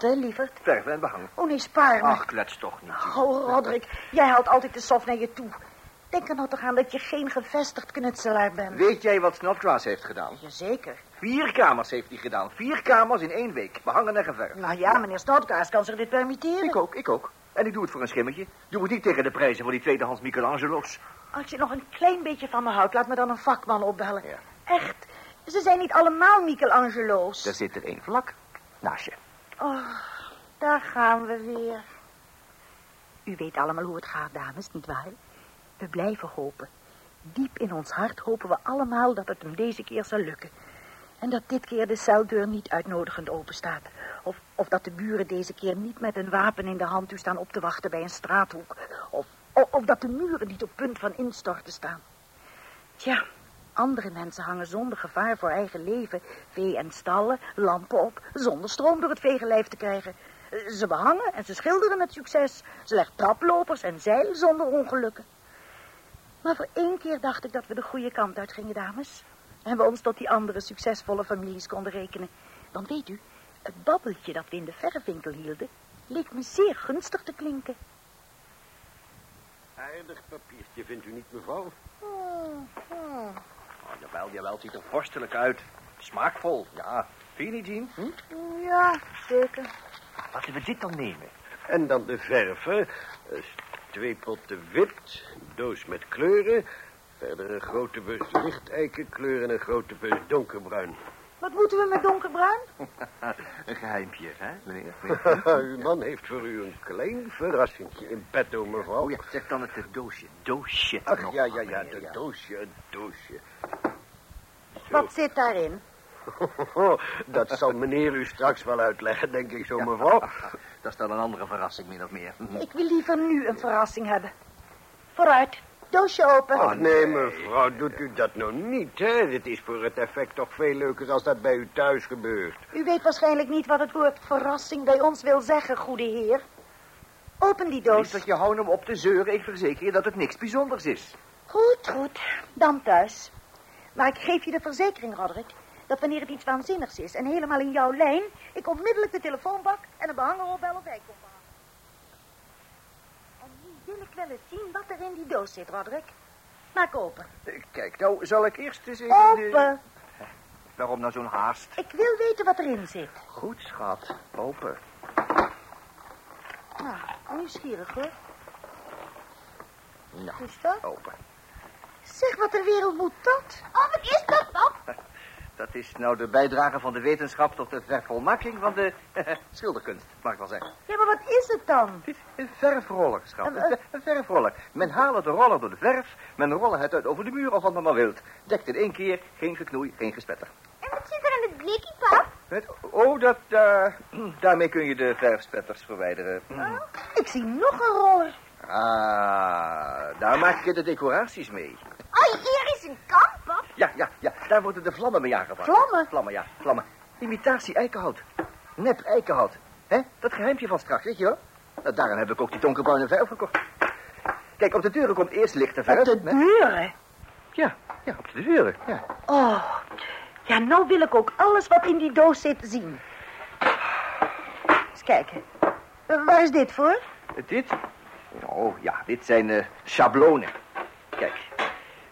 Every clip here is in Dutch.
Wat, hè, lieverd? Verven en behangen. Oh, nee, spaar me. Ach, klets toch niet. Oh, Roderick, jij haalt altijd de soft naar je toe. Denk er nou toch aan dat je geen gevestigd knutselaar bent. Weet jij wat Snodgrass heeft gedaan? Jazeker. Vier kamers heeft hij gedaan. Vier kamers in één week. Behangen en geverfd. Nou ja, meneer Snodgrass kan zich dit permitteren. Ik ook, ik ook. En ik doe het voor een schimmetje. Doe het niet tegen de prijzen voor die tweedehands Michelangelo's. Als je nog een klein beetje van me houdt, laat me dan een vakman opbellen. Ja. Echt, ze zijn niet allemaal Michelangelo's. Er zit er één vlak naast je. Oh, daar gaan we weer. U weet allemaal hoe het gaat, dames, nietwaar? We blijven hopen. Diep in ons hart hopen we allemaal dat het hem deze keer zal lukken. En dat dit keer de celdeur niet uitnodigend open staat. Of, of dat de buren deze keer niet met een wapen in de hand u staan op te wachten bij een straathoek. Of, of, of dat de muren niet op punt van instorten staan. Tja, andere mensen hangen zonder gevaar voor eigen leven vee en stallen, lampen op, zonder stroom door het vegenlijf te krijgen. Ze behangen en ze schilderen met succes. Ze leggen traplopers en zeilen zonder ongelukken. Maar voor één keer dacht ik dat we de goede kant uit gingen, dames. En we ons tot die andere succesvolle families konden rekenen. Want weet u, het babbeltje dat we in de verfwinkel hielden, leek me zeer gunstig te klinken. Aardig papiertje, vindt u niet, mevrouw? Hmm, hmm. Oh, jawel, jawel. Het ziet er vorstelijk uit. Smaakvol, ja. Vind je niet, Jean? Hm? Ja, zeker. Laten we dit dan nemen. En dan de verven. Eh, Twee potten wit, een doos met kleuren. Verder een grote bus lichteikenkleur en een grote bus donkerbruin. Wat moeten we met donkerbruin? een geheimpje, hè, meneer? Uw man heeft voor u een klein verrassingje in petto, mevrouw. Oh ja, zeg dan het doosje. Doosje. Ach, nog, ja, ja, ja, meneer, de doosje, het doosje. Wat zit daarin? Dat zal meneer u straks wel uitleggen, denk ik zo, mevrouw. Dat is dan een andere verrassing, min of meer. Ik wil liever nu een verrassing hebben. Vooruit, doosje open. Ach, nee, mevrouw, doet u dat nou niet, hè? Het is voor het effect toch veel leuker als dat bij u thuis gebeurt. U weet waarschijnlijk niet wat het woord verrassing bij ons wil zeggen, goede heer. Open die Niet doos. dat je houden om op te zeuren. Ik verzeker je dat het niks bijzonders is. Goed, goed. Dan thuis. Maar ik geef je de verzekering, Roderick, dat wanneer het iets waanzinnigs is en helemaal in jouw lijn, ik onmiddellijk de telefoonbak en een behanger opbel of hij ik wel eens zien wat er in die doos zit, Roderick. Maak open. Eh, Kijk, nou zal ik eerst eens even... de- Open. Waarom nou zo'n haast? Ik wil weten wat erin zit. Goed, schat. Open. Nou, nieuwsgierig hoor. Nou, Is dat? open. Zeg, wat ter wereld moet dat? Oh, wat is dat, pap? Dat is nou de bijdrage van de wetenschap tot de vervolmaking van de schilderkunst, mag ik wel zeggen. Ja, maar wat is het dan? Het is een verfroller, schat. Een- Een, ver- een verfroller. Men haalt de roller door de verf, men rollen het uit over de muur of wat men maar wilt. Dekt in één keer, geen geknoei, geen gespetter. En wat zit er in het blikje, pap? Met, oh, dat, eh, daarmee kun je de verfspetters verwijderen. Ik zie nog een roller. Ah, daar maak je de decoraties mee. Oh, hier is een kan, pap. Ja, ja, ja, daar worden de vlammen mee aangepakt. Vlammen? Vlammen, ja, vlammen. Imitatie eikenhout. Nep eikenhout. Hè? Dat geheimpje van straks, weet je wel? Nou, daarom heb ik ook die donkerbruine verf gekocht. Kijk, op de deuren komt eerst lichte verf. Op de hè? deuren. Ja, ja, op de deuren, ja. Oh, ja, nou wil ik ook alles wat in die doos zit zien. Eens kijken. Waar is dit voor? Dit? Oh, ja, dit zijn eh schablonen. Kijk,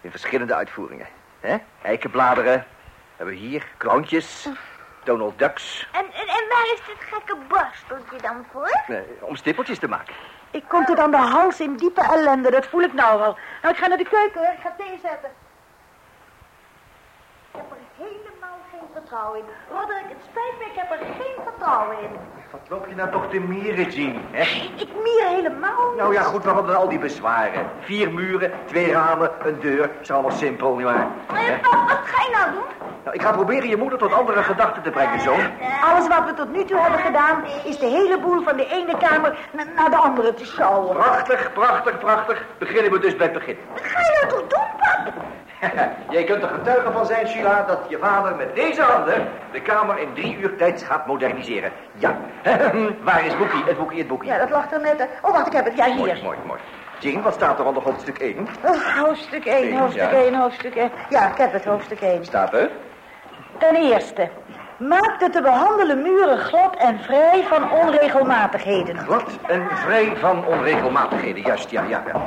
in verschillende uitvoeringen. Hè? Eikenbladeren. Hebben we hier kroontjes. Donald Ducks. En, en, en waar is dit gekke borsteltje dan voor? eh, om stippeltjes te maken. Ik kom tot aan de hals in diepe ellende, dat voel ik nou al. Nou, ik ga naar de keuken, hoor. ik ga thee zetten. Ik heb er helemaal geen vertrouwen in. Roderick, het spijt me, ik heb er geen vertrouwen in. Wat loop je nou toch te mieren, Jean, hè? Ik mier helemaal niet. Nou ja, goed, waarom dan al die bezwaren? Vier muren, twee ramen, een deur. is allemaal simpel, nietwaar? Pap, wat ga je nou doen? Nou, ik ga proberen je moeder tot andere gedachten te brengen, zoon. Alles wat we tot nu toe hebben gedaan, is de hele boel van de ene kamer na- naar de andere te sjouwen. Prachtig, prachtig, prachtig. Beginnen we dus bij het begin. Wat ga je nou toch doen, pap? Jij kunt er getuige van zijn, Sheila, dat je vader met deze handen de kamer in drie uur tijd gaat moderniseren. Ja. Waar is Boekie? Het boekie, het boekie. Ja, dat lag er net. Oh, wacht, ik heb het. Ja, Mooi, hier. mooi, mooi. Jean, wat staat er onder hoofdstuk 1? Oh, hoofdstuk 1, Eén, hoofdstuk ja. 1, hoofdstuk 1. Ja, ik heb het, hoofdstuk 1. Staat er? Ten eerste, maak de te behandelen muren glad en vrij van onregelmatigheden. Glad en vrij van onregelmatigheden. Juist, ja, ja. ja.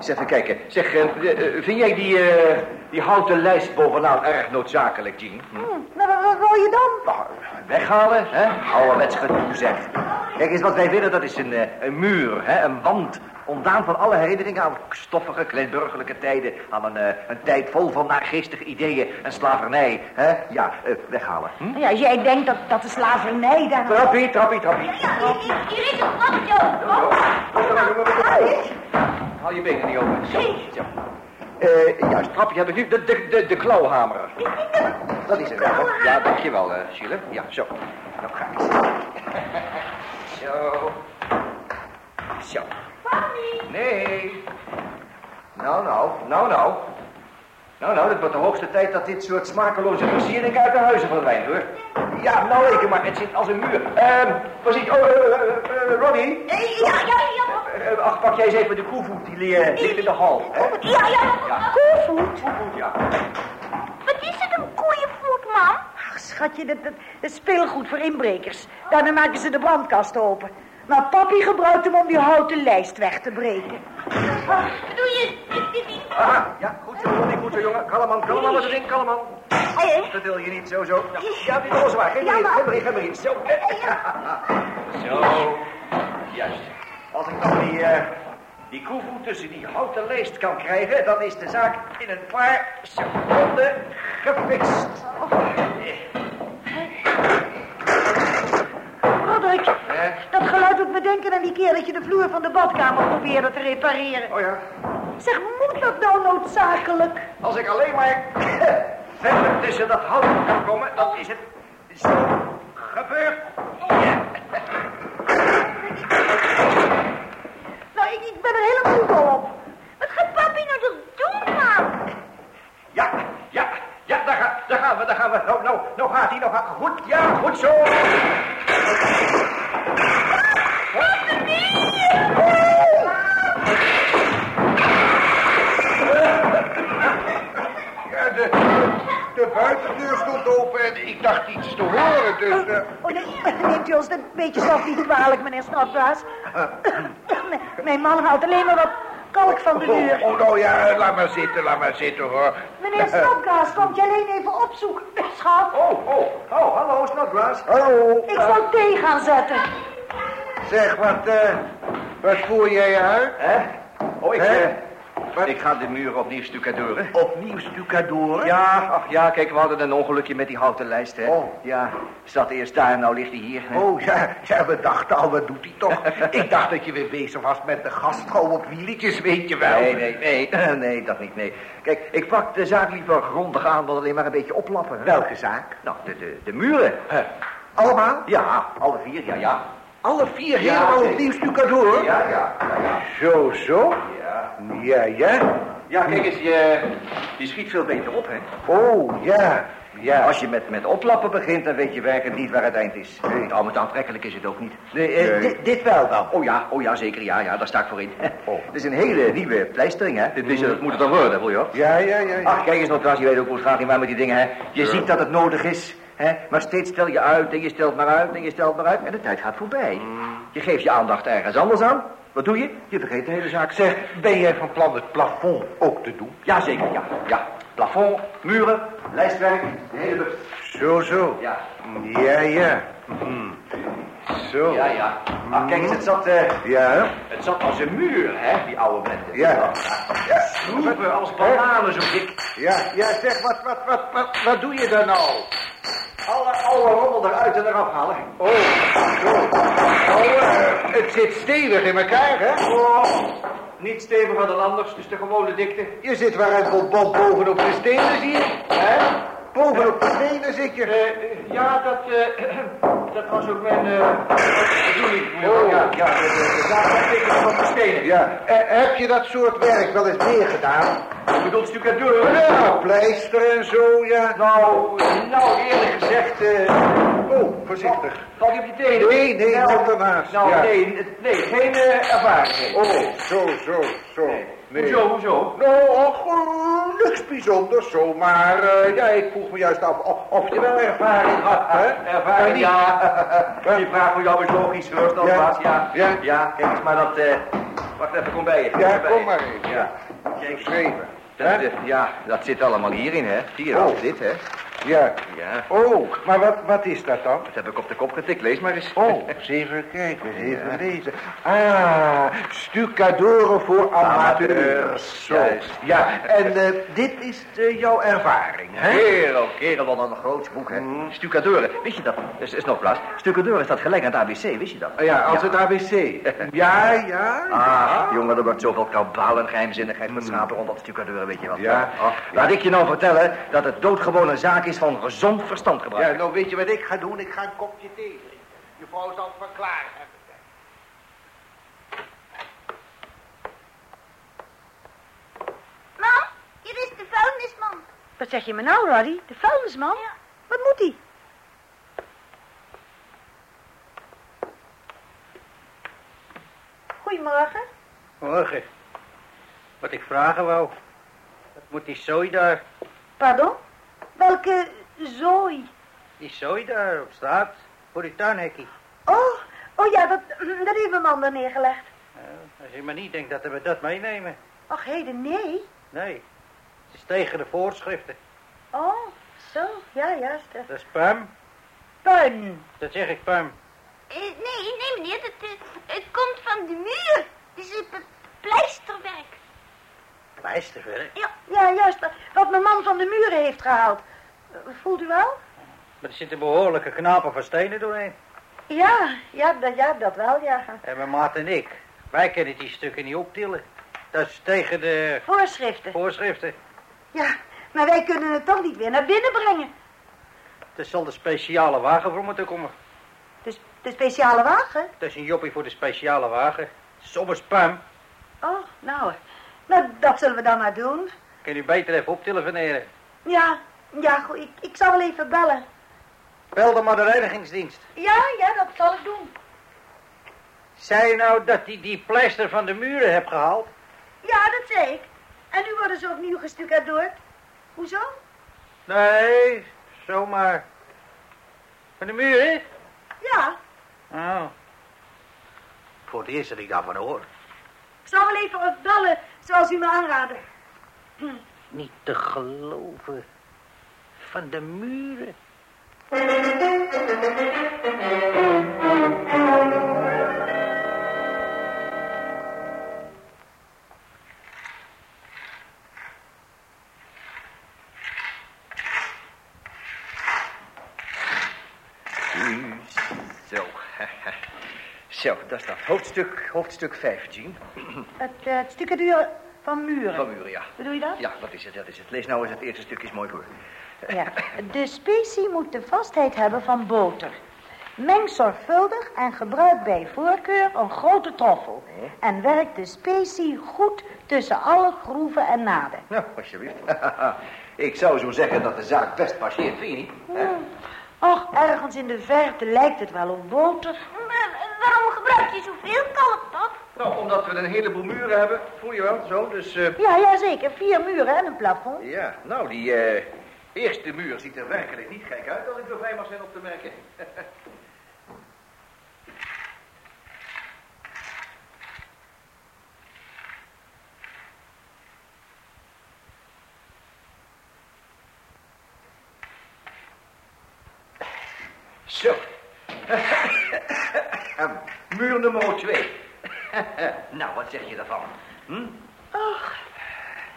Eens even kijken. Zeg, eh, eh, vind jij die, eh, die houten lijst bovenaan erg noodzakelijk, Jean? Hm? Hm, nou, wat, wil je dan? Nou, weghalen, hè? Ouderwets gedoe, zeg. Kijk eens, wat wij willen, dat is een, een muur, hè? Een wand. Ontdaan van alle herinneringen aan stoffige, kleinburgerlijke tijden. Aan een, eh, een tijd vol van naargeestige ideeën en slavernij. Hè? Ja, eh, weghalen. Hm? Ja, jij denkt dat, dat de slavernij daar... Trappie, trappie, trappie. Ja, hier, hier, hier is een trapje. Haal je benen niet over. Zo, zo. Eh, juist, trapje heb ik nu. De, de, de, de klauwhamer. Dat is het wel. Ja, dankjewel, eh Sheila. Ja, zo. Nou, ga ik. Zo. Nee. Nou, nou, nou, nou. Nou, nou, het wordt de hoogste tijd dat dit soort smakeloze versieringen uit de huizen verdwijnt, hoor. Ja, nou reken maar, het zit als een muur. Ehm, waar zit... Oh, eh, eh, eh, Ronnie? Ja, ja, ja. Ach, pak jij eens even de koevoet, die eh, ligt in de hal. Hè? Ja, ja. Ja. Koevoet? Koevoet, ja. Wat is het, een koeienvoet, mam? Ach, schatje, dat, dat, dat is speelgoed voor inbrekers. Daarna maken ze de brandkast open. Maar papi gebruikt hem om die houten lijst weg te breken. Doe je dit, dit, dit? Aha, ja, goed zo, goed zo, jongen. De ding, kalm aan. Hey, Dat wil je niet, zo, zo. Ja, ja die. Geef me in, maar- geef in, in. Zo. Zo. Juist. Als ik dan die, eh, die koevoet tussen die houten lijst kan krijgen, dan is de zaak in een paar seconden gefixt. Roderick, Eh? dat geluid doet me denken aan die keer dat je de vloer van de badkamer probeerde te repareren. Oh ja. Zeg, moet dat nou noodzakelijk? Als ik alleen maar verder tussen dat hout kan komen, dan is het zo gebeurd. Ja. Nou, ik, ik ben er helemaal dol op. wat gaat papi nou toch doen, mam? Ja, ja, ja, daar, ga, daar gaan we, daar gaan we. Nou, nou, nou gaat hij, nou gaat Goed, ja, goed zo. Ja, de, de buitendeur stond open en ik dacht iets te horen, dus... eh, Oh, nee, neemt u ons een beetje zelf niet kwalijk, meneer. Nee, Mijn man haalt alleen maar wat kalk van de muur. Oh, oh, nou ja, laat maar zitten, laat maar zitten, hoor. Meneer Snodgrass, komt je alleen even opzoeken, schat? Oh, oh, oh, hallo, Snodgrass. Hallo. Ik zal thee gaan zetten. Zeg, wat, eh, wat voer jij uit? Hè? Oh, ik, Hè? Eh, Wat? ik ga de muur opnieuw stucadoren. Opnieuw stucadoren? Ja, ach ja, kijk, we hadden een ongelukje met die houten lijst, hè. Oh. Ja, zat eerst daar, nou ligt hij hier. hè. Oh, ja, ja, we dachten al, wat doet hij toch? ik dacht dat je weer bezig was met de gastvrouw op wieletjes, weet je wel. Nee, nee, nee, nee, dat niet, nee. Kijk, ik pak de zaak liever grondig aan dan alleen maar een beetje oplappen. hè. Welke zaak? Nou, de, de, de muren. Allemaal? Ja, alle vier, ja, ja. Alle vier Ja, helemaal opnieuw stucadoren? Ja, ja, ja, ja. Zo, zo? Ja, Ja, ja. kijk eens, je, je schiet veel beter op, hè. Oh, ja. Ja. Als je met, met oplappen begint, dan weet je werkelijk niet waar het eind is. Nee. Oh, met aantrekkelijk is het ook niet. Nee, eh, Nee. Dit, wel dan. Oh ja, oh ja, zeker, ja, ja, daar sta ik voor in. Oh. Het is een hele nieuwe pleistering, hè. Dit is, dat moet het dan worden, wil je hoor. Ja, ja, ja. ja. Ach, kijk eens, Notras, je weet ook hoe het gaat niet waar met die dingen, hè. Je ziet dat het nodig is, hè. Maar steeds stel je uit en je stelt maar uit en je stelt maar uit en de tijd gaat voorbij. Je geeft je aandacht ergens anders aan. Wat doe je? Je vergeet de hele zaak. Zeg, ben jij van plan het plafond ook te doen? Jazeker, ja, ja. Plafond, muren, lijstwerk, de hele bus. Zo, zo. Ja. Ja, ja. Hm. Zo. Ja, ja. Ach, kijk eens, het zat, eh, Ja, het zat als een muur, hè, die oude blende. Ja. ja. Schroeven als bananen zo dik. ja, ja, zeg, wat, wat, wat, wat, wat doe je daar nou? Alle rommel eruit en eraf halen. Oh. Oh, eh, het zit stevig in elkaar, hè? Oh, niet stevig van de landers, dus de gewone dikte. Je zit waaruit Bob bovenop de stenen, zie je? Hè? Bovenop de stenen zit je. Eh, ja, dat, eh, dat was ook mijn eh, bedoeling. Oh. ja, ja, de, de, de zaak tekenen van de stenen. Ja, eh, heb je dat soort werk wel eens meer gedaan? Ik bedoel stucadoren. Ja, pleister en zo, ja. Nou, nou, eerlijk gezegd, eh Oh, voorzichtig. valt je op je tenen? Nee, nee, nou, ernaast, Nou, ja. nee, nee, geen eh, ervaring. Oh, zo, zo, zo. Nee. Hoezo, hoezo? Nou, och, eh, niks bijzonders zo, maar eh, ja, ik vroeg me juist af of, of je wel ervaring had, hè? Ervaring, ja. Die vraag voor jou is logisch, dan Ja. Ja. Ja. Ja, kijk eens maar dat, eh wacht even, kom bij je. Ja, bij kom maar even. Ja. Kijk, schreven. Dat, ja, dat zit allemaal hierin, hè. Je Oh. dit, hè. Ja. Ja, Oh, maar wat, wat is dat dan? dat heb ik op de kop getikt, lees maar eens. Oh, eens even kijken, eens even lezen. Ah, stucadoren voor amateurs. Zo. juist. Ja, en eh, dit is eh, jouw ervaring, hè? Kerel, kerel, wat een groot boek, hè. Mm. Stucadoren, wist je dat? Is, is nog plaats. Stucadoren is dat gelijk aan het ABC, wist je dat? Ja, als het ABC. Ja, ja, Ah, ja. jongen, er wordt zoveel kabaal en geheimzinnigheid geschapen rond dat stucadoren, weet je wat. Ja. Oh, Laat ik je nou vertellen dat het doodgewoon een zaak is van gezond verstand gebruik. Ja, nou weet je wat ik ga doen? Ik ga een kopje thee drinken. Je vrouw zal het verklaren. Mam, hier is de vuilnisman. Wat zeg je me nou, Roddy? De vuilnisman? Wat moet hij? Goedemorgen. Morgen. Wat ik vragen wou. Wat moet die zooi daar? Pardon? Welke zooi? Die zooi daar op straat. Voor die tuinhekkie. Oh, oh ja, dat, dat heeft mijn man daar neergelegd. Nou, als je maar niet denkt dat we dat meenemen. Ach, heden, nee. Nee. Het is tegen de voorschriften. Oh, zo, ja, juist. eh, Dat is Pam. Puin. Dat zeg ik Pam. Eh, nee, nee meneer, het, eh, het komt van de muur. Het is een pleisterwerk. Pleisterwerk. Ja, Ja, juist. Wat mijn man van de muren heeft gehaald. Eh, Voelt u wel? Maar er zitten behoorlijke knapen van stenen doorheen. Ja, ja, dat, ja, dat wel, ja. En mijn maat en ik. Wij kunnen die stukken niet optillen. Dat is tegen de Voorschriften. voorschriften. Ja, maar wij kunnen het toch niet weer naar binnen brengen. Er zal de speciale wagen voor moeten komen. Dus de speciale wagen? Dat is een joppie voor de speciale wagen. Pam. Oh, nou, nou, dat zullen we dan maar doen. Kun je beter even optillen van heren. Ja, ja, goed, ik, ik zal wel even bellen. Bel dan maar de reinigingsdienst. Ja, ja, dat zal ik doen. Zei je nou dat hij die pleister van de muren hebt gehaald? Ja, dat zei ik. En nu worden ze opnieuw gestucadoord. Hoezo? Nee, zomaar. Van de muren? Ja, Oh. Voor het eerst dat ik daarvan hoor. ik zal wel even bellen, zoals u me aanraadde. Niet te geloven. Van de muren. Zo. Zo, dat is dat. Hoofdstuk, hoofdstuk 5, Jean. Het, uh, het stucaduur van muren. Van muren, ja. Bedoel je dat? Ja, dat is het, dat is het. Lees nou eens het eerste stukje is mooi voor. Ja. De specie moet de vastheid hebben van boter. Meng zorgvuldig en gebruik bij voorkeur een grote troffel. En werk de specie goed tussen alle groeven en naden. Nou, alsjeblieft. Ik zou zo zeggen dat de zaak best passeert, vind je niet? Hè? Och, ergens in de verte lijkt het wel op boter. maar waarom gebruik je zoveel kalkpap? Nou, omdat we een heleboel muren hebben, voel je wel, zo. Dus, eh, Ja, ja, zeker. Vier muren en een plafond. ja, nou, die eh, eerste muur ziet er werkelijk niet gek uit, als ik zo vrij mag zijn op te merken. Zo. Muur nummer twee. nou, wat zeg je daarvan? Hm? Och,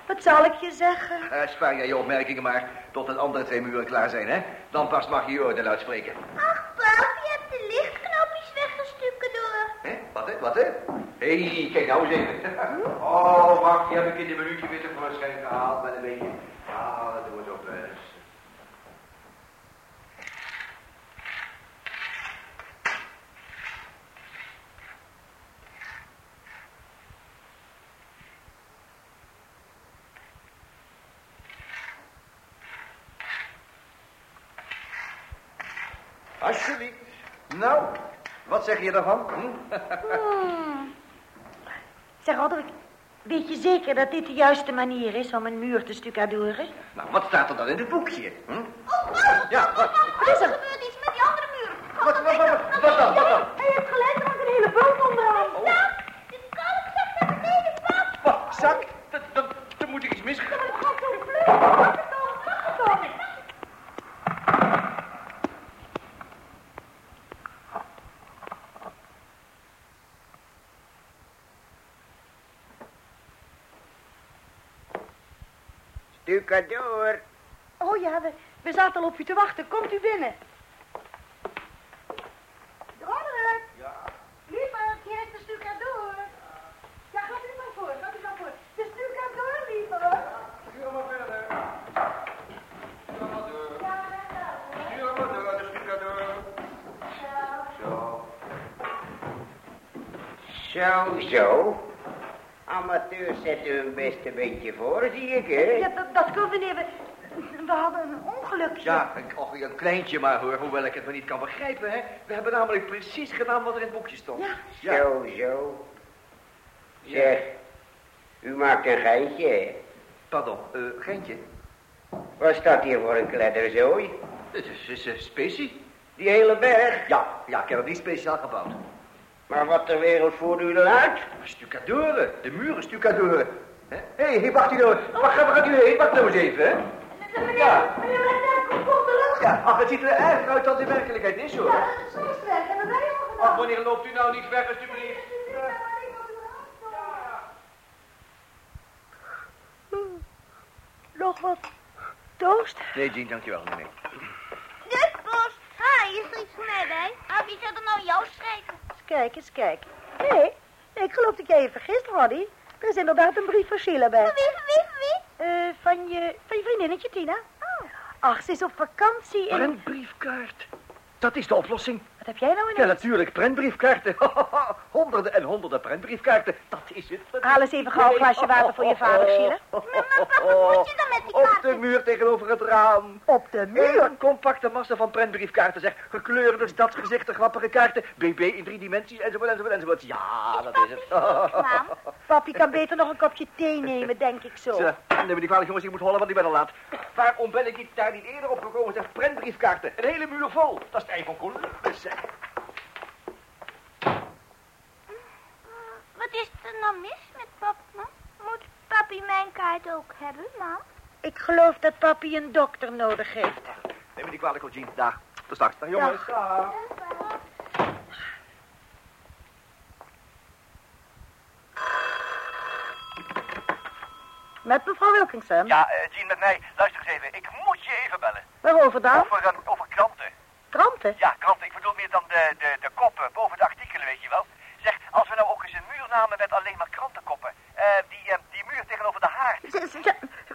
Wat zal ik je zeggen? Uh, spaar jij je opmerkingen maar tot de andere twee muren klaar zijn, hè? Dan pas mag je je oordeel uitspreken. Ach, pap, je hebt de lichtknopjes weggestukken door. Hé, wat hè, wat hè? Hé, hey, kijk nou eens even. Oh, wacht, die heb ik in een minuutje weer tevoorschijn gehaald met een beetje... Ah, dat doen we zo best. Alsjeblieft. Nou, wat zeg je daarvan? Hm? Hmm. Zeg, Roderick, weet je zeker dat dit de juiste manier is om een muur te stucadoren? Nou, wat staat er dan in het boekje? Hm? Oh, oh, Ja, wat? wat is er gebeurd iets met die andere muur? Wat, wat, wat, wat, wat dan, wat dan? Hij heeft gelijk, er hangt een hele boot onderaan. Nou, de kalk zakt naar beneden, pap. Wat, zak? Dan moet ik iets misgaan. Het gaat zo Stucadoor. Oh ja, we, we zaten al op u te wachten. Komt u binnen. Amateurs zetten hun beste beetje voor, zie ik, hè? Ja, dat, dat komt meneer. We, we hadden een ongelukje. Ja, een, och, een kleintje maar hoor, hoewel ik het maar niet kan begrijpen, hè. We hebben namelijk precies gedaan wat er in het boekje stond. Ja. Zo, zo. Zeg, u maakt een geintje, hè? Pardon, eh, Geintje. Wat staat hier voor een kledderzooi? Dit is, is uh, specie. Die hele berg? Ja, ja, ik heb het niet speciaal gebouwd. Maar wat ter wereld voert u dan uit? Stucadoren, de muren stucadoren. Hé, hey, hey, wacht u nou. Wacht, waar gaat u heen? Wacht nou eens even, hè. Meneer, Ja. meneer kom komt terug. Ja, ach, het ziet er erg uit dat in werkelijkheid is, hoor. Ja, dat is zo slecht. Hebben wij al gedaan. Ach, wanneer loopt u nou niet weg, alsjeblieft? Nog wat toast? Nee, Jean, dankjewel. Nee, nee. De post. Ha, is er iets voor mij bij? Ah, wie zou er nou jou schrijven? Kijken, eens. Nee, nee, ik geloof dat jij je vergist, Roddy. Er is inderdaad een brief van Sheila bij. Van wie, van wie, van wie? Eh, van, je, van je vriendinnetje, Tina. Oh. Ach, ze is op vakantie in... Prentbriefkaart. Dat is de oplossing. Wat heb jij nou in Ja, natuurlijk, prentbriefkaarten. honderden en honderden prentbriefkaarten. Dat is het. Dat Haal eens even gauw een glasje water voor je vader, Sheila. Maar, wat moet je dan met die Op kaarten? de muur tegenover het raam. Op de muur? Een compacte massa van prentbriefkaarten, zeg. Gekleurde stadsgezichten, grappige kaarten. BB in drie dimensies, enzovoort, enzovoort, enzovoort. Ja, dat is het. Mam? Papi kan beter nog een kopje thee nemen, denk ik zo. Zo, neem me die kwalijk, jongens, ik moet hollen, want ik ben al laat. Waarom ben ik niet, daar niet eerder op gekomen? Zeg, prentbriefkaarten. Een hele muur vol. Dat is het ei van Columbus. Wat is er nou mis met pap, mam? Moet papi mijn kaart ook hebben, mam? Ik geloof dat papi een dokter nodig heeft. Neem me die kwalijk, Jean. Dag. Tot straks. Dag, jongens. Dag. Met mevrouw Wilkinson. Ja, eh, Jean, met mij. Luister eens even. Ik moet je even bellen. Waarover dan? Over, eh, over kranten. Kranten? Ja, kranten. Dan de, de, de koppen boven de artikelen, weet je wel. Zeg, als we nou ook eens een muur namen met alleen maar krantenkoppen. eh, die, eh, die muur tegenover de haard.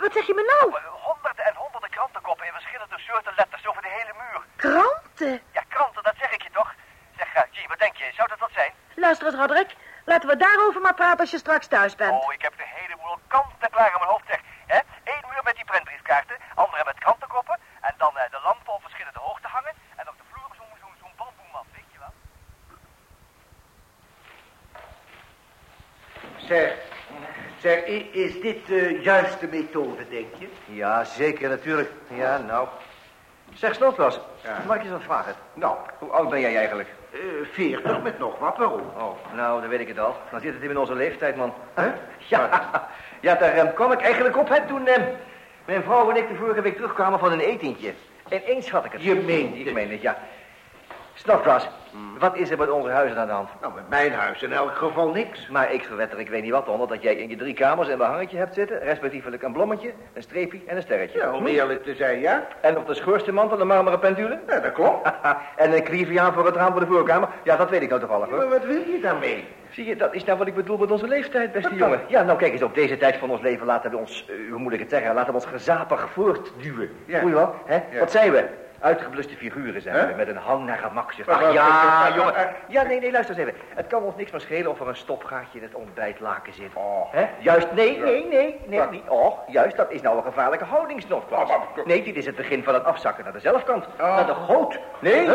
Wat zeg je me nou? Honderden en honderden krantenkoppen in verschillende soorten letters over de hele muur. Kranten? Ja, kranten, dat zeg ik je toch? Zeg, uh, wat denk je? Zou dat wat zijn? Luister eens, Roderick. Laten we daarover maar praten als je straks thuis bent. Oh, ik heb de heleboel kanten klaar in mijn hoofd, zeg. Hè? Eén muur met die prentbriefkaarten, andere met krantenkoppen. En dan eh, de lampen op verschillende hoogte hangen. En op de vloer zo'n zo'n zo'n bamboemat, weet je wel? Zeg, zeg, i- is dit de juiste methode, denk je? Ja, zeker, natuurlijk. Ja, nou. Zeg, Snodgrass, Ja. mag ik je wat vragen? Nou, Hoe oud ben jij eigenlijk? eh, veertig met nog wat, waarom? Oh, nou, dan weet ik het al. Dan zit het in onze leeftijd, man. Hè? Ja, ja daar eh, kwam ik eigenlijk op, hè, toen eh, mijn vrouw en ik de vorige week terugkwamen van een etentje. En eens had ik het. Je meent Ik meen het, ja. Snodgrass, wat is er met onze huizen aan de hand? Nou, met mijn huis in elk geval niks. Maar ik verwed er ik weet niet wat onder dat jij in je drie kamers een behangetje hebt zitten, respectievelijk een blommetje, een streepje en een sterretje. Ja, om eerlijk te zijn, ja. En op de schoorsteenmantel een marmeren pendule? Ja, dat klopt. en een kliviaan voor het raam voor de voorkamer? Ja, dat weet ik nou toevallig hoor. Maar wat wil je daarmee? Zie je, dat is nou wat ik bedoel met onze leeftijd, beste jongen. Ja, nou kijk eens, op deze tijd van ons leven laten we ons, eh, hoe moet ik het zeggen, laten we ons gezapig voortduwen. Ja. Je wel? Hè? Ja. Wat zijn we? Uitgebluste figuren zijn we, met een hang naar. Maar Ach ja, jongen. Ja, nee, nee, luister eens even. Het kan ons niks meer schelen of er een stopgaatje in het ontbijtlaken zit. Oh. Hè? Juist, nee, nee, nee, nee, niet. Oh, juist, dat is nou een gevaarlijke houdingsnoodklas. Oh, Nee, dit is het begin van het afzakken naar de zelfkant. Oh. Naar de goot. Nee,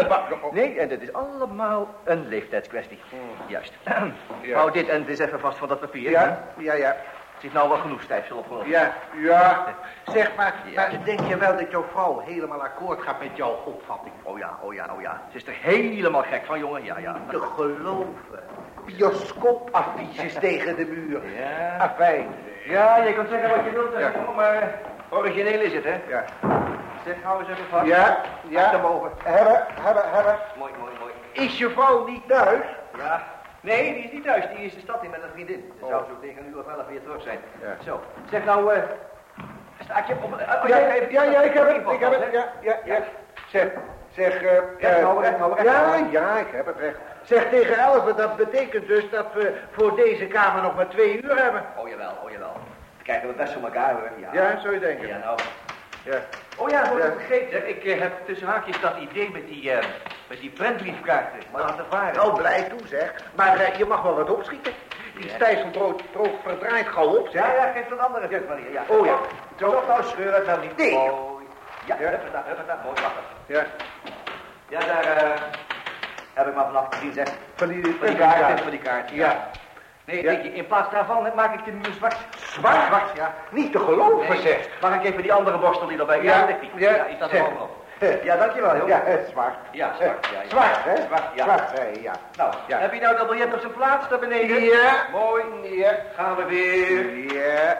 nee, en dit is allemaal een leeftijdskwestie. Juist. Ja. Hou dit en dit is even vast van dat papier. Ja, ja, ja. Zit nou wel genoeg stijfsel op. geloof ik. Ja, ja. Zeg maar, Ja. maar denk je wel dat jouw vrouw helemaal akkoord gaat met jouw opvatting? Oh ja, oh ja, oh ja. Ze is er helemaal gek van, jongen. Ja, ja. Te geloven. Bioscoopaffiches tegen de muur. Ja. Afijn. Ja, je kunt zeggen wat je wilt, Ja. maar origineel is het, hè? Ja. Zeg, hou eens even vast. Ja, ja. Achterboven. Hebben, hebben, hebben. Mooi, mooi, mooi. Is je vrouw niet thuis? Ja. Nee, die is niet thuis. Die is de stad in met een vriendin. Dan zou Oh. zo tegen een uur of elf weer terug zijn. Zo. Zeg nou, eh... Staat je op... oh, Ja, ja, ja, ik heb het, ik heb het, ja, ja, ja. Zeg, zeg, eh... Recht houden, recht houden, recht Ja, ja, ik heb het recht. Zeg tegen elf, dat betekent dus dat we voor deze kamer nog maar twee uur hebben. Oh jawel, oh jawel. Dat krijgen we best voor elkaar, hoor. Ja, Ja, zou je denken. Ja, nou... Ja. Oh ja, voor Ja. ik vergeten. Ik eh, heb tussen haakjes dat idee met die, eh met die prentbriefkaarten. Maar laten varen. Wel blij toe, zeg. Maar eh, je mag wel wat opschieten. Die Ja. stijfelbrood droog verdraait gauw op, zeg. Ja, ja, geef een andere maar hier. Ja. Oh ja. Zo, zo, nou scheur het nou niet. Nee. Mooi. Ja, Ja. huppata, huppata. Mooi, wachten. Ja. Ja, daar heb ik maar vanaf gezien, zeg. Van die, Van die kaart, van die kaart. Ja. Nee, Ja. je, in plaats daarvan hè, maak ik de muur zwart. Zwart, zwart, ja. Niet te geloven, Nee, zeg. Mag ik even die andere borstel die erbij... Ja, Ja, ja, Ja, is dat er? Ja, dankjewel, joh. Ja, eh, zwart. Ja, zwart, ja, ja. Zwart, hè? Zwart, ja. Zwart, je, ja. Nou, Ja. heb je nou dat biljet op zijn plaats daar beneden? Ja. Mooi. Ja. Gaan we weer. Ja.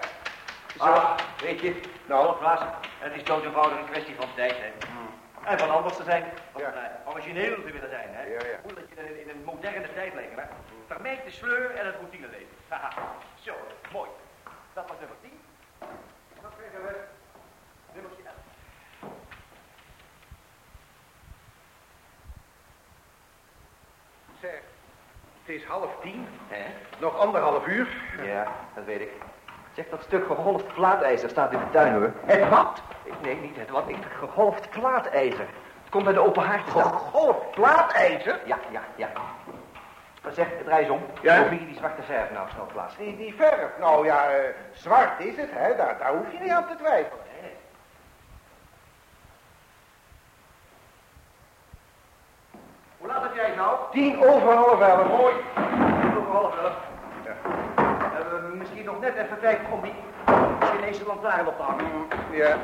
Zo. Ah, weet je, Nou? nou, plaats. Het is dood eenvoudig een kwestie van tijd, hè. En van anders te zijn. Van Ja. eh, origineel te willen zijn, hè. Ja, ja. Hoe dat je in, in een moderne tijd leven, hè. Vermijd de sleur en het routine leven. Haha. Zo, mooi. Dat was nummer 10. Dan krijgen we nummertje 11. Zeg, het is half tien. Hè? Nog anderhalf uur. Ja, dat weet ik. Zeg, dat stuk gegolfd plaatijzer staat in de tuin, hoor. Het wat? Ik- Nee, niet het wat. Ik, gegolfd plaatijzer. Het komt bij de open haard te staan. Gegolfd plaatijzer? Ja, ja, ja. Zeg, draai eens om. Ja? Hoe vind je die zwarte verf nou snel plaats? Die, die verf. Nou ja, eh, zwart is het, hè. Daar, daar hoef je niet aan te twijfelen. Hoe laat heb jij nou? Tien over half elf. Mooi. Over half elf. Misschien nog net even tijd om die Chinese lantaarn op te hangen. Ja,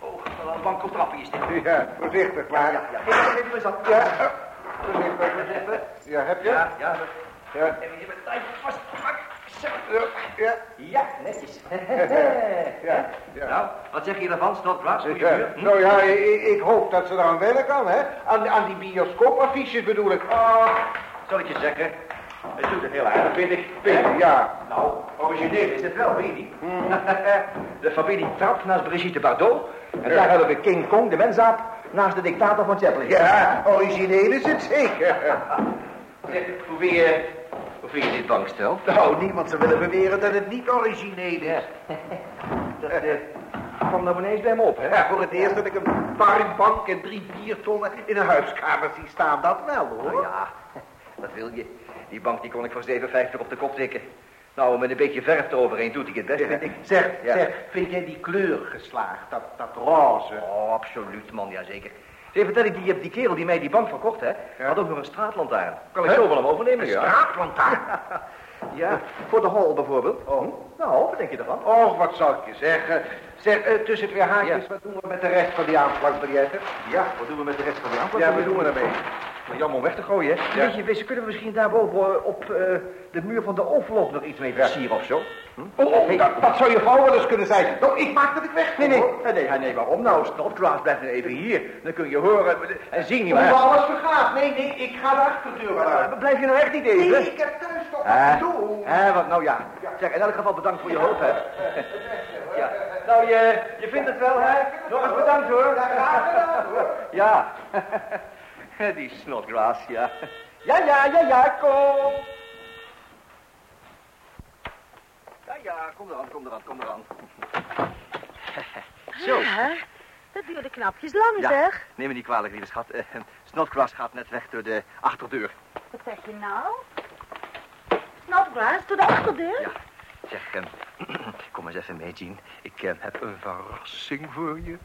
Oh, wel een wankel trapje is dit. ja, voorzichtig maar. ja, ja. Even, eens dat. Ja, voorzichtig. Ja, heb je? Ja, ja. Ja, Even hier met touwtje vast. Ja, ja. Ja, netjes. Ja, ja. Nou, wat zeg je ervan, Snodgrass? Goeie Ja? Hm? Nou ja, ik, ik hoop dat ze eraan werken kan, hè? Aan, aan die bioscoopaffiches bedoel ik. Oh, zal ik je zeggen? Het doet het heel aardig, vind ik. Ja. Nou, origineel is het wel, weet je niet? De familie Trap naast Brigitte Bardot. En Ja. daar hebben we King Kong, de mensaap, naast de dictator van Chaplin. Ja, origineel is het zeker. Zeg, Hoe vind je, hoe vind je dit bankstel? Nou, niemand zou willen beweren dat het niet origineel is. Dat eh, kwam nou ineens bij me op, hè? Ja, voor het eerst dat ik een parkbank en drie biertonnen in een huiskamer zie staan, dat wel hoor. Nou ja, wat wil je? Die bank die kon ik voor 7,50 op de kop tikken. Nou, met een beetje verf eroverheen doet hij het best, vind ik. Zeg, Ja. zeg, vind jij die kleur geslaagd, dat, dat roze? Oh, absoluut, man, ja zeker. Zeg, vertel ik, die, die kerel die mij die bank verkocht, hè, Ja. had ook nog een straatlantaarn. Kan ik Huh? zo van hem overnemen, Een ja. straatlantaarn? Ja, voor de hal bijvoorbeeld. Oh. Nou, wat denk je ervan? Och, wat zal ik je zeggen? Zeg, eh, tussen twee haakjes, Ja. wat doen we met de rest van die aanplakbiljetten? Ja, wat doen we met de rest van de aanpak? Ja, wat doen we daarmee? Jammer om weg te gooien, hè? Weet je, kunnen we misschien daarboven op eh, de muur van de overloop nog iets mee versieren of zo? Hm? Oh, oh, dat, dat zou je vrouw wel eens kunnen zijn. Nou, ik maak dat ik weg Nee, nee, nee, nee, nee, waarom nou? Snodgrass, blijf dan even hier. Dan kun je horen en zien niet meer. alles vergaat. Nee, nee, ik ga de achterdeur uit. Blijf je nou echt niet even? Nee, ik heb thuis toch wat te doen. Hè, wat nou ja. Zeg, in elk geval bedankt voor je hulp, hè. Ja. Nou, je, je vindt het wel, hè? Nog eens bedankt, hoor. Ja, graag gedaan, hoor. Ja. Die Snodgrass, ja. Ja, ja, ja, ja, kom. Ja, ja, kom eraan, kom eraan, kom eraan. Zo. Ja, dat duurde knapjes lang, Ja, zeg. neem me niet kwalijk, lieve schat. Eh, Snodgrass gaat net weg door de achterdeur. Wat zeg je nou? Snodgrass, door de achterdeur? Ja. Zeg, eh, kom eens even mee, Jean. Ik eh, heb een verrassing voor je.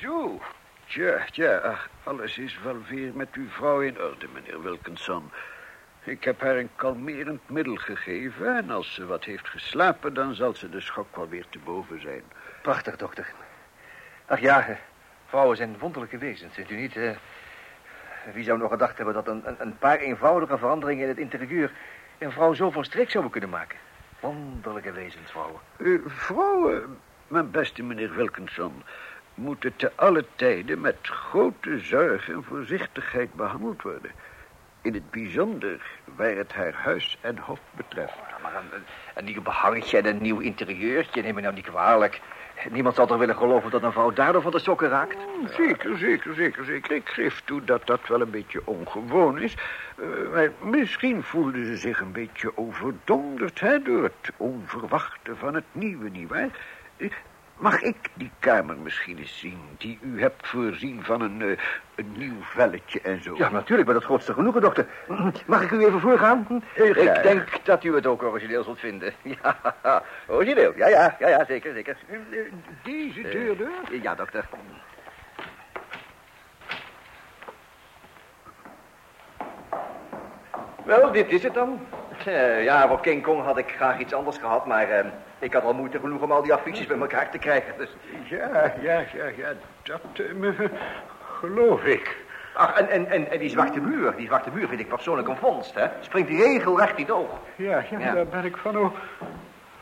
Zo. Tja, tja, alles is wel weer met uw vrouw in orde, meneer Wilkinson. Ik heb haar een kalmerend middel gegeven... en als ze wat heeft geslapen... dan zal ze de schok wel weer te boven zijn. Prachtig, dokter. Ach ja, eh, vrouwen zijn wonderlijke wezens, vindt u niet? eh? wie zou nog gedacht hebben dat een, een, een paar eenvoudige veranderingen in het interieur... een vrouw zo van streek zouden kunnen maken? Wonderlijke wezens, vrouwen. Uh, vrouwen, mijn beste meneer Wilkinson... moeten te alle tijden met grote zorg en voorzichtigheid behandeld worden. In het bijzonder waar het haar huis en hof betreft. Ja, maar een, nieuw behangetje en een nieuw interieurtje, neem me nou niet kwalijk. Niemand zal toch willen geloven dat een vrouw daardoor van de sokken raakt? Zeker, zeker, zeker, zeker. Ik geef toe dat dat wel een beetje ongewoon is. Eh, maar misschien voelde ze zich een beetje overdonderd hè, door het onverwachte van het nieuwe, nietwaar? Mag ik die kamer misschien eens zien, die u hebt voorzien van een, eh, een nieuw velletje en zo? Ja, natuurlijk, met het grootste genoegen, dokter. Mag ik u even voorgaan? Heel graag. Ik denk dat u het ook origineel zult vinden. Ja, origineel. Ja, ja, ja, ja zeker, zeker. Eh, Deze deur, deur? Eh, Ja, dokter. Wel, dit is het dan. Ja, voor King Kong had ik graag iets anders gehad, maar eh, ik had al moeite genoeg om al die affiches bij elkaar te krijgen. Dus... Ja, ja, ja, ja, dat eh, geloof ik. Ach, en, en, en, en die zwarte muur, die zwarte muur vind ik persoonlijk een vondst, hè. Springt die regelrecht in het oog. Ja, ja, Ja. daar ben ik van,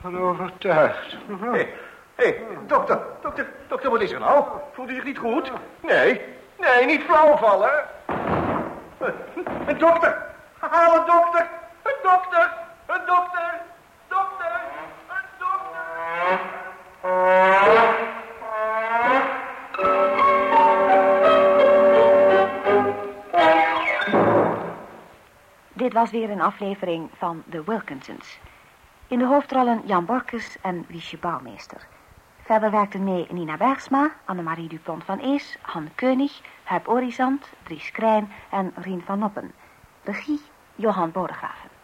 van overtuigd. Hé, hey, hey, dokter, dokter, dokter, wat is er nou? Voelt u zich niet goed? Nee, nee, niet flauw vallen. Een dokter, haal een dokter, een dokter, was weer een aflevering van The Wilkinsons. In de hoofdrollen Jan Borkes en Wiesje Bouwmeester. Verder werkten mee Nina Bergsma, Annemarie Dupont van Ees, Han Keunig, Huip Orizant, Dries Krijn en Rien van Noppen. Regie Johan Bodegraven.